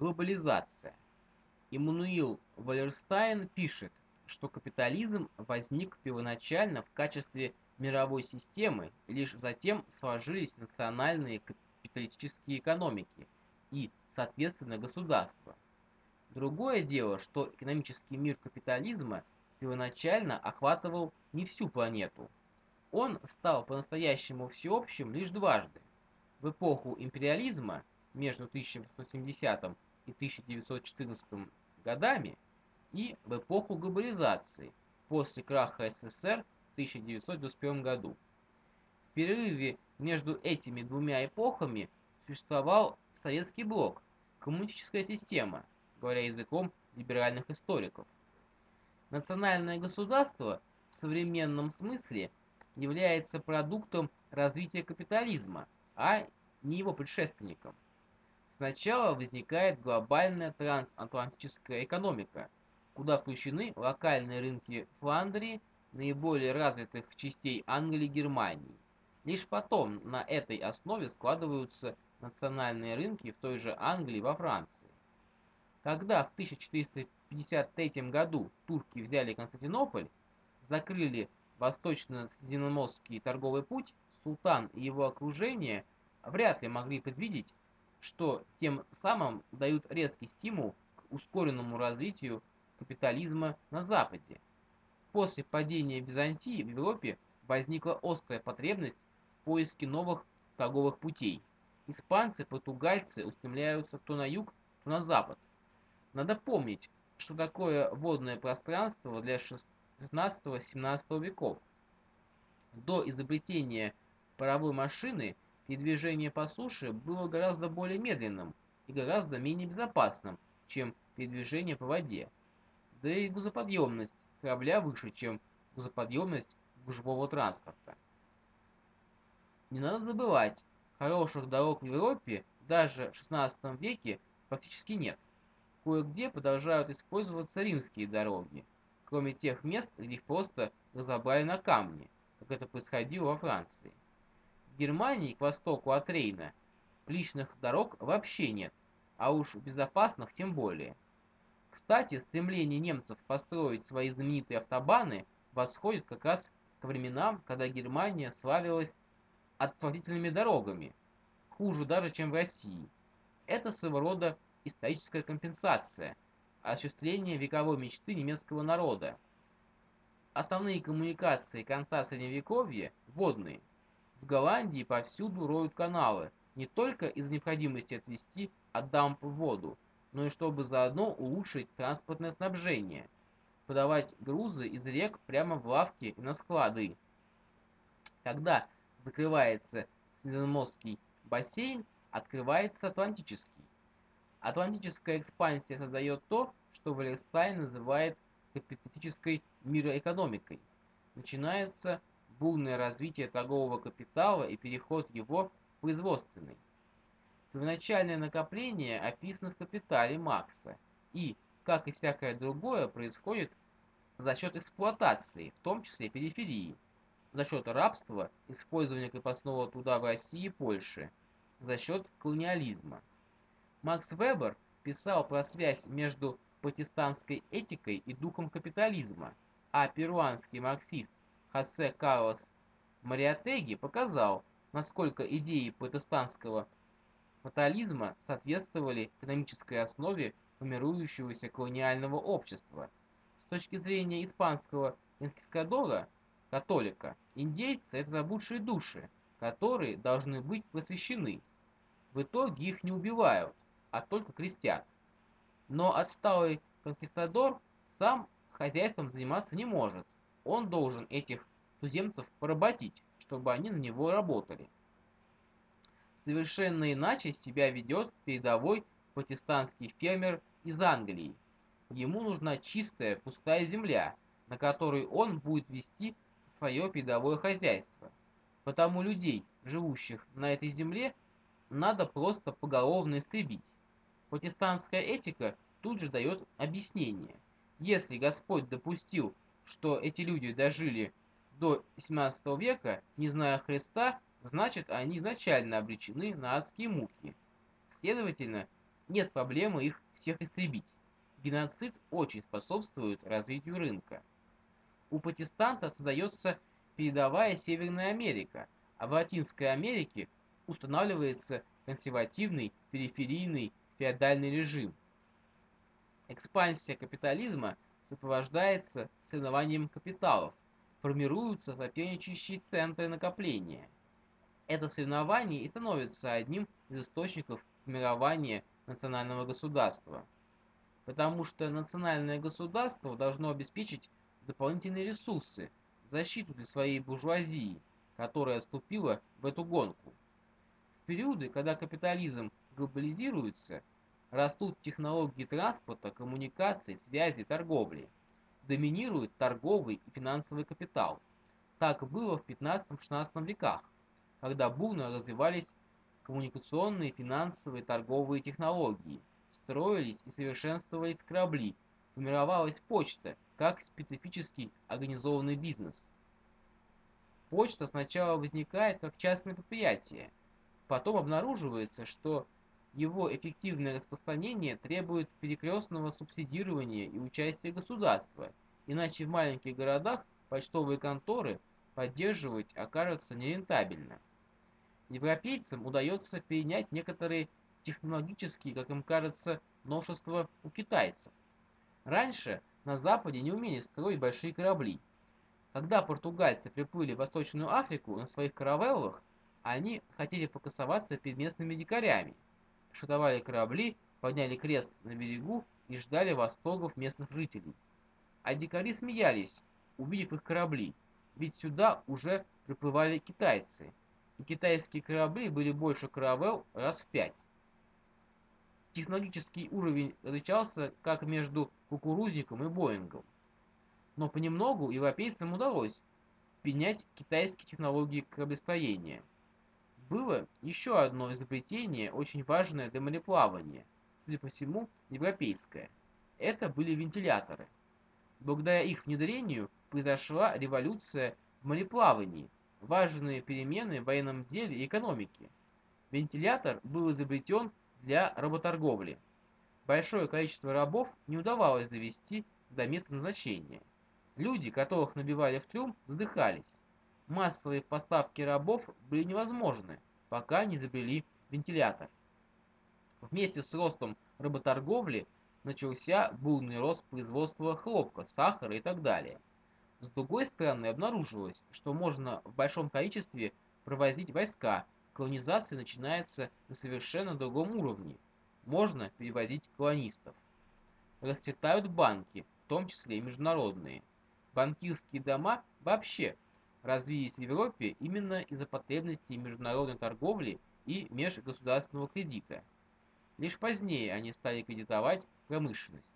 Глобализация. Иммануил Валерстайн пишет, что капитализм возник первоначально в качестве мировой системы, лишь затем сложились национальные капиталистические экономики и, соответственно, государства. Другое дело, что экономический мир капитализма первоначально охватывал не всю планету. Он стал по-настоящему всеобщим лишь дважды. В эпоху империализма между 1870 и 1914 годами и в эпоху глобализации после краха СССР в 1991 году. В перерыве между этими двумя эпохами существовал советский блок, коммунистическая система, говоря языком либеральных историков. Национальное государство в современном смысле является продуктом развития капитализма, а не его предшественником. Сначала возникает глобальная трансатлантическая экономика, куда включены локальные рынки Фландрии, наиболее развитых частей Англии и Германии. Лишь потом на этой основе складываются национальные рынки в той же Англии и во Франции. Когда в 1453 году турки взяли Константинополь, закрыли восточно-средиземноморский торговый путь, султан и его окружение вряд ли могли предвидеть, что тем самым дают резкий стимул к ускоренному развитию капитализма на Западе. После падения Византии в Европе возникла острая потребность в поиске новых торговых путей. Испанцы, португальцы устремляются то на юг, то на запад. Надо помнить, что такое водное пространство для 16-17 веков. До изобретения паровой машины передвижение по суше было гораздо более медленным и гораздо менее безопасным, чем передвижение по воде. Да и грузоподъемность корабля выше, чем грузоподъемность гужевого транспорта. Не надо забывать, хороших дорог в Европе даже в 16 веке практически нет. Кое-где продолжают использоваться римские дороги, кроме тех мест, где их просто разобрали на камни, как это происходило во Франции. Германии к востоку от Рейна личных дорог вообще нет, а уж безопасных тем более. Кстати, стремление немцев построить свои знаменитые автобаны восходит как раз к временам, когда Германия славилась отвратительными дорогами, хуже даже, чем в России. Это своего рода историческая компенсация, осуществление вековой мечты немецкого народа. Основные коммуникации конца Средневековья – водные. В Голландии повсюду роют каналы, не только из необходимости отвести от дамп воду, но и чтобы заодно улучшить транспортное снабжение, подавать грузы из рек прямо в лавки и на склады. Когда закрывается Средиземноморский бассейн, открывается Атлантический. Атлантическая экспансия создает то, что Валерстайн называет капиталистической мироэкономикой. Начинается бурное развитие торгового капитала и переход его в производственный. Первоначальное накопление описано в капитале Макса и, как и всякое другое, происходит за счет эксплуатации, в том числе периферии, за счет рабства, использования крепостного труда в России и Польше, за счет колониализма. Макс Вебер писал про связь между протестантской этикой и духом капитализма, а перуанский марксист Хосе Карлос Мариатеги показал, насколько идеи протестантского фатализма соответствовали экономической основе формирующегося колониального общества. С точки зрения испанского инкискадора, католика, индейцы – это заблудшие души, которые должны быть просвещены. В итоге их не убивают, а только крестят. Но отсталый конкистадор сам хозяйством заниматься не может. Он должен этих туземцев поработить, чтобы они на него работали. Совершенно иначе себя ведет передовой протестантский фермер из Англии. Ему нужна чистая, пустая земля, на которой он будет вести свое передовое хозяйство. Потому людей, живущих на этой земле, надо просто поголовно истребить. Протестантская этика тут же дает объяснение. Если Господь допустил, что эти люди дожили до 17 века, не зная Христа, значит они изначально обречены на адские муки. Следовательно, нет проблемы их всех истребить. Геноцид очень способствует развитию рынка. У протестанта создается передовая Северная Америка, а в Латинской Америке устанавливается консервативный периферийный феодальный режим. Экспансия капитализма сопровождается соревнованием капиталов, формируются соперничающие центры накопления. Это соревнование и становится одним из источников формирования национального государства. Потому что национальное государство должно обеспечить дополнительные ресурсы, защиту для своей буржуазии, которая вступила в эту гонку. В периоды, когда капитализм глобализируется, растут технологии транспорта, коммуникаций, связи, торговли. Доминирует торговый и финансовый капитал. Так было в 15-16 веках, когда бурно развивались коммуникационные, финансовые, торговые технологии, строились и совершенствовались корабли, формировалась почта, как специфический организованный бизнес. Почта сначала возникает как частное предприятие, потом обнаруживается, что его эффективное распространение требует перекрестного субсидирования и участия государства, иначе в маленьких городах почтовые конторы поддерживать окажется нерентабельно. Европейцам удается перенять некоторые технологические, как им кажется, новшества у китайцев. Раньше на Западе не умели строить большие корабли. Когда португальцы приплыли в Восточную Африку на своих каравеллах, они хотели покасоваться перед местными дикарями – шутовали корабли, подняли крест на берегу и ждали восторгов местных жителей. А дикари смеялись, увидев их корабли, ведь сюда уже приплывали китайцы, и китайские корабли были больше каравел раз в пять. Технологический уровень различался как между кукурузником и Боингом. Но понемногу европейцам удалось принять китайские технологии кораблестроения – было еще одно изобретение, очень важное для мореплавания, судя по всему, европейское. Это были вентиляторы. Благодаря их внедрению произошла революция в мореплавании, важные перемены в военном деле и экономике. Вентилятор был изобретен для работорговли. Большое количество рабов не удавалось довести до места назначения. Люди, которых набивали в трюм, задыхались массовые поставки рабов были невозможны, пока не изобрели вентилятор. Вместе с ростом работорговли начался бурный рост производства хлопка, сахара и так далее. С другой стороны, обнаружилось, что можно в большом количестве провозить войска, колонизация начинается на совершенно другом уровне. Можно перевозить колонистов. Расцветают банки, в том числе и международные. Банкирские дома вообще развились в Европе именно из-за потребностей международной торговли и межгосударственного кредита. Лишь позднее они стали кредитовать промышленность.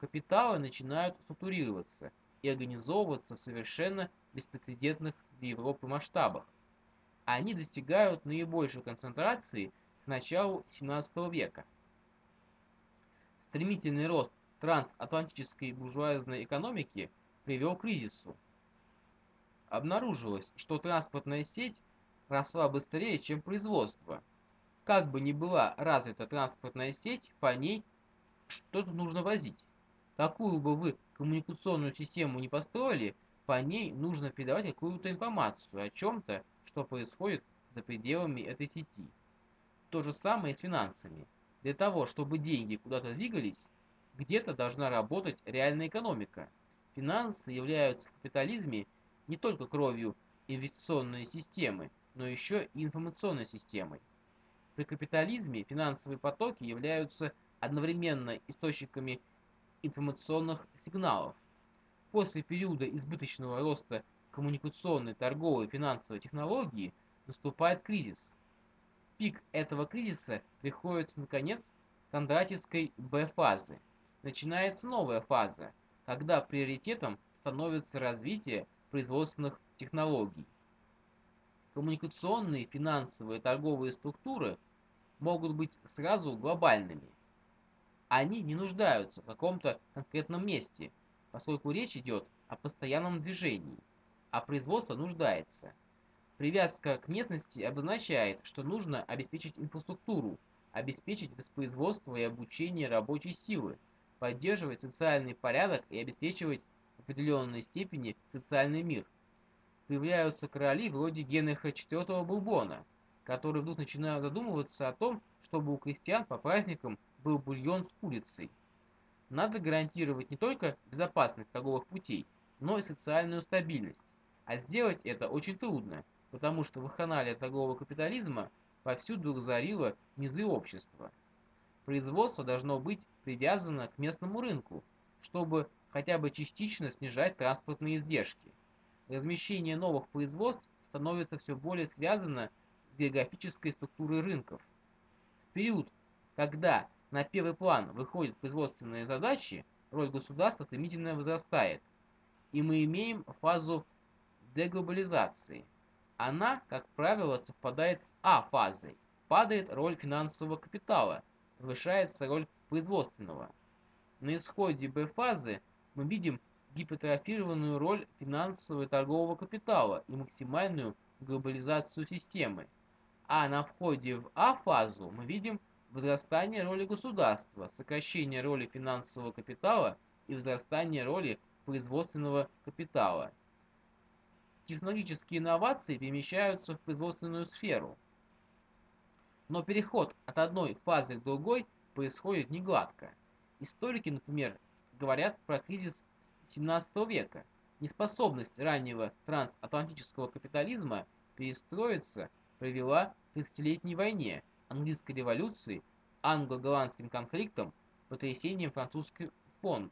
Капиталы начинают структурироваться и организовываться в совершенно беспрецедентных для Европы масштабах. Они достигают наибольшей концентрации к началу 17 века. Стремительный рост трансатлантической буржуазной экономики привел к кризису, обнаружилось, что транспортная сеть росла быстрее, чем производство. Как бы ни была развита транспортная сеть, по ней что-то нужно возить. Какую бы вы коммуникационную систему не построили, по ней нужно передавать какую-то информацию о чем-то, что происходит за пределами этой сети. То же самое и с финансами. Для того, чтобы деньги куда-то двигались, где-то должна работать реальная экономика. Финансы являются в капитализме не только кровью инвестиционной системы, но еще и информационной системой. При капитализме финансовые потоки являются одновременно источниками информационных сигналов. После периода избыточного роста коммуникационной, торговой и финансовой технологии наступает кризис. Пик этого кризиса приходится на конец Кондратьевской Б-фазы. Начинается новая фаза, когда приоритетом становится развитие производственных технологий. Коммуникационные, финансовые, торговые структуры могут быть сразу глобальными. Они не нуждаются в каком-то конкретном месте, поскольку речь идет о постоянном движении, а производство нуждается. Привязка к местности обозначает, что нужно обеспечить инфраструктуру, обеспечить воспроизводство и обучение рабочей силы, поддерживать социальный порядок и обеспечивать определенной степени социальный мир. Появляются короли вроде Генриха IV Бурбона, которые вдруг начинают задумываться о том, чтобы у крестьян по праздникам был бульон с курицей. Надо гарантировать не только безопасность торговых путей, но и социальную стабильность. А сделать это очень трудно, потому что вахханалия торгового капитализма повсюду разорила низы общества. Производство должно быть привязано к местному рынку, чтобы хотя бы частично снижать транспортные издержки. Размещение новых производств становится все более связано с географической структурой рынков. В период, когда на первый план выходят производственные задачи, роль государства стремительно возрастает, и мы имеем фазу деглобализации. Она, как правило, совпадает с А-фазой. Падает роль финансового капитала, повышается роль производственного. На исходе Б-фазы мы видим гипертрофированную роль финансового и торгового капитала и максимальную глобализацию системы. А на входе в А-фазу мы видим возрастание роли государства, сокращение роли финансового капитала и возрастание роли производственного капитала. Технологические инновации перемещаются в производственную сферу. Но переход от одной фазы к другой происходит не гладко. Историки, например, говорят про кризис 17 века. Неспособность раннего трансатлантического капитализма перестроиться привела к 30-летней войне, английской революции, англо-голландским конфликтам, потрясением французской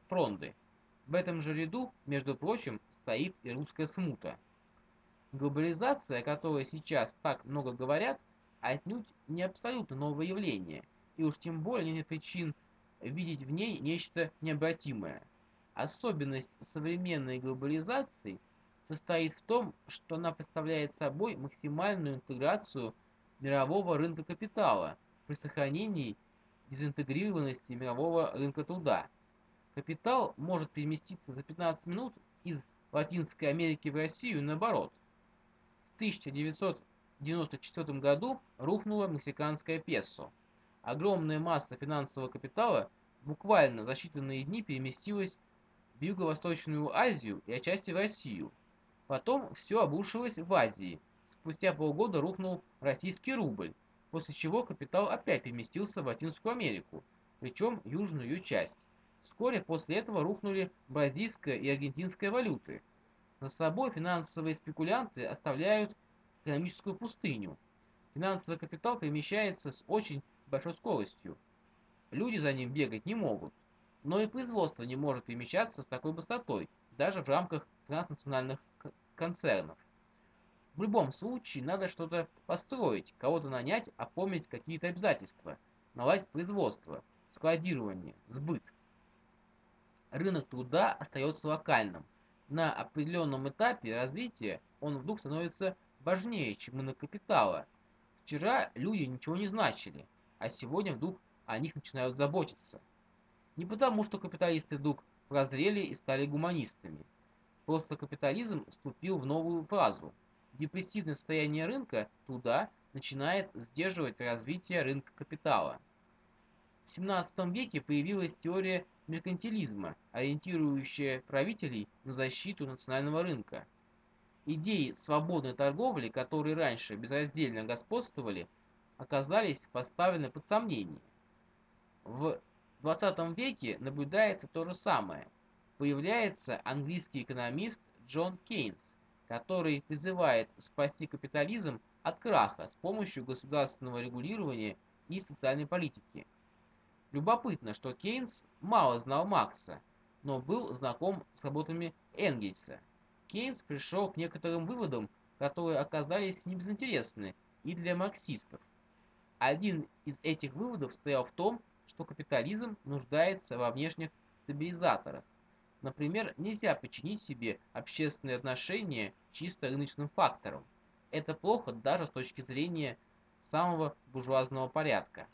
фронды. В этом же ряду, между прочим, стоит и русская смута. Глобализация, о которой сейчас так много говорят, отнюдь не абсолютно новое явление, и уж тем более нет причин видеть в ней нечто необратимое. Особенность современной глобализации состоит в том, что она представляет собой максимальную интеграцию мирового рынка капитала при сохранении дезинтегрированности мирового рынка труда. Капитал может переместиться за 15 минут из Латинской Америки в Россию наоборот. В 1994 году рухнула мексиканская песо. Огромная масса финансового капитала буквально за считанные дни переместилась в Юго-Восточную Азию и отчасти в Россию. Потом все обрушилось в Азии. Спустя полгода рухнул российский рубль, после чего капитал опять переместился в Латинскую Америку, причем южную часть. Вскоре после этого рухнули бразильская и аргентинская валюты. За собой финансовые спекулянты оставляют экономическую пустыню. Финансовый капитал перемещается с очень большой скоростью. Люди за ним бегать не могут. Но и производство не может перемещаться с такой быстротой, даже в рамках транснациональных концернов. В любом случае надо что-то построить, кого-то нанять, оформить какие-то обязательства, наладить производство, складирование, сбыт. Рынок труда остается локальным. На определенном этапе развития он вдруг становится важнее, чем рынок капитала. Вчера люди ничего не значили, а сегодня вдруг о них начинают заботиться. Не потому, что капиталисты вдруг прозрели и стали гуманистами. Просто капитализм вступил в новую фазу. Депрессивное состояние рынка туда начинает сдерживать развитие рынка капитала. В 17 веке появилась теория меркантилизма, ориентирующая правителей на защиту национального рынка. Идеи свободной торговли, которые раньше безраздельно господствовали, оказались поставлены под сомнение. В 20 веке наблюдается то же самое. Появляется английский экономист Джон Кейнс, который призывает спасти капитализм от краха с помощью государственного регулирования и социальной политики. Любопытно, что Кейнс мало знал Макса, но был знаком с работами Энгельса. Кейнс пришел к некоторым выводам, которые оказались небезынтересны и для марксистов. Один из этих выводов стоял в том, что капитализм нуждается во внешних стабилизаторах. Например, нельзя подчинить себе общественные отношения чисто рыночным факторам. Это плохо даже с точки зрения самого буржуазного порядка.